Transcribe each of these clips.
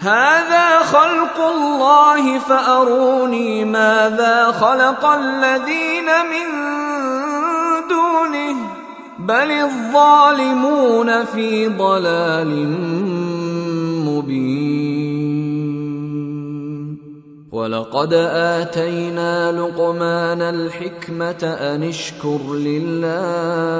هذا خلق الله فأروني ماذا خلق الذين من دونه بل الظالمون في ضلال مبين. ولقد آتينا لقمان الحكمة أن اشكر لله.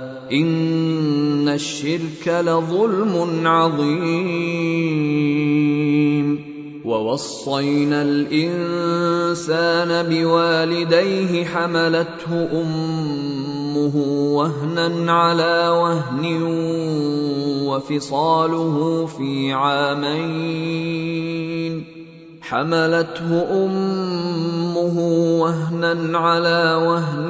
إن الشرك لظلم عظيم. ووصينا الإنسان بوالديه حملته أمه وهنا على وهن وفصاله في عامين. حملته أمه وهنا على وهن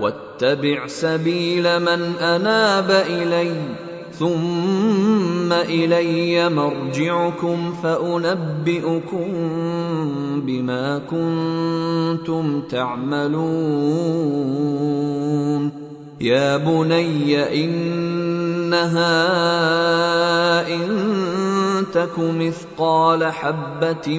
واتبع سبيل من أناب إلي ثم إلي مرجعكم فأنبئكم بما كنتم تعملون. يا بني إنها إن تك مثقال حبة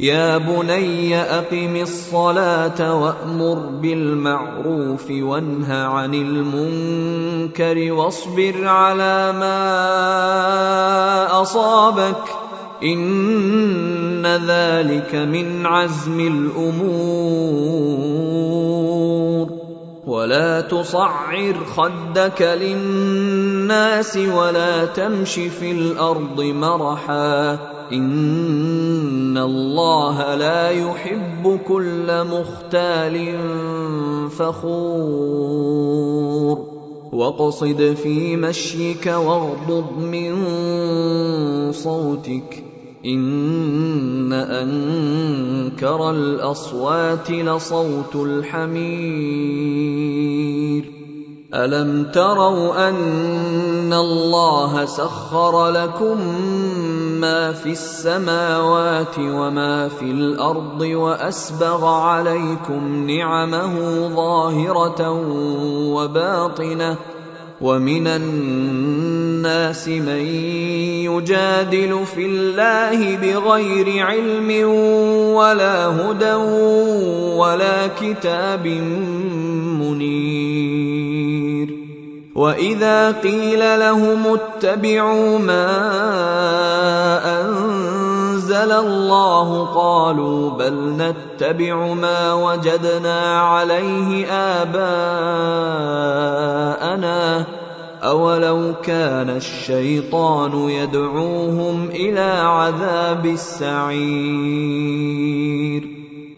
يا بني أقم الصلاة وأمر بالمعروف وانه عن المنكر واصبر على ما أصابك. إن ذلك من عزم الأمور. ولا تصعر خدك للناس ولا تمش في الأرض مرحا. إن الله لا يحب كل مختال فخور. واقصد في مشيك واغضض من صوتك. أن انكر الأصوات لصوت الحمير. ألم تروا أن الله سخر لكم ما في السماوات وما في الأرض وأسبغ عليكم نعمه ظاهرة وباطنة ومن الناس من يجادل في الله بغير علم ولا هدى ولا كتاب منير. وإذا قيل لهم اتبعوا ما أنزل الله قالوا بل نتبع ما وجدنا عليه آباءنا أولو كان الشيطان يدعوهم إلى عذاب السعير.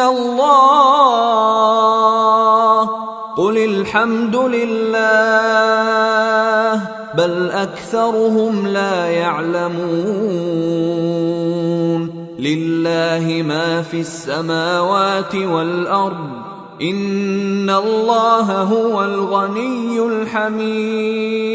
الله قل الحمد لله بل اكثرهم لا يعلمون لله ما في السماوات والارض ان الله هو الغني الحميد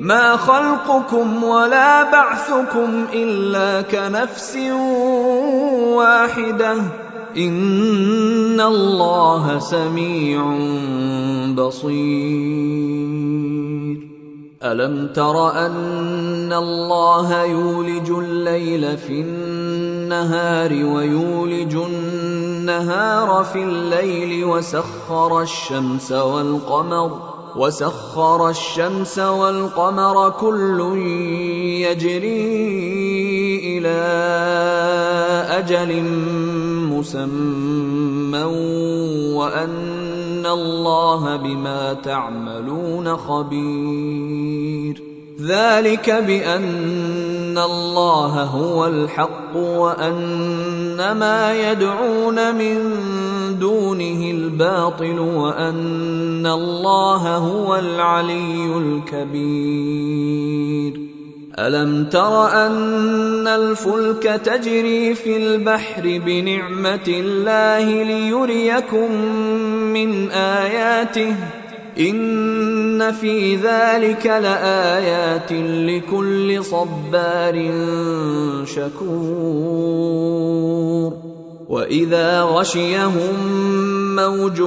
ما خلقكم ولا بعثكم إلا كنفس واحدة. إن الله سميع بصير. ألم تر أن الله يولج الليل في النهار ويولج النهار في الليل وسخر الشمس والقمر وسخر الشمس والقمر كل يجري إلى أجل مسمى وأن الله بما تعملون خبير. ذلك بأن الله هو الحق وأن ما يدعون من دونه الباطل وأن الله هو العلي الكبير. ألم تر أن الفلك تجري في البحر بنعمة الله ليريكم من آياته؟ إن في ذلك لآيات لكل صبار شكور. واذا غشيهم موج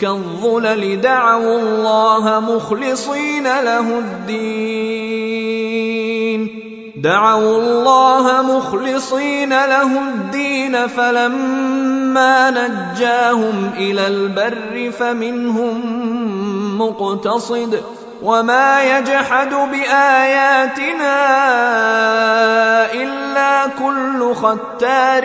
كالظلل دعوا الله مخلصين له الدين دعوا الله مخلصين له الدين فلما نجاهم إلى البر فمنهم مقتصد وما يجحد باياتنا الا كل ختار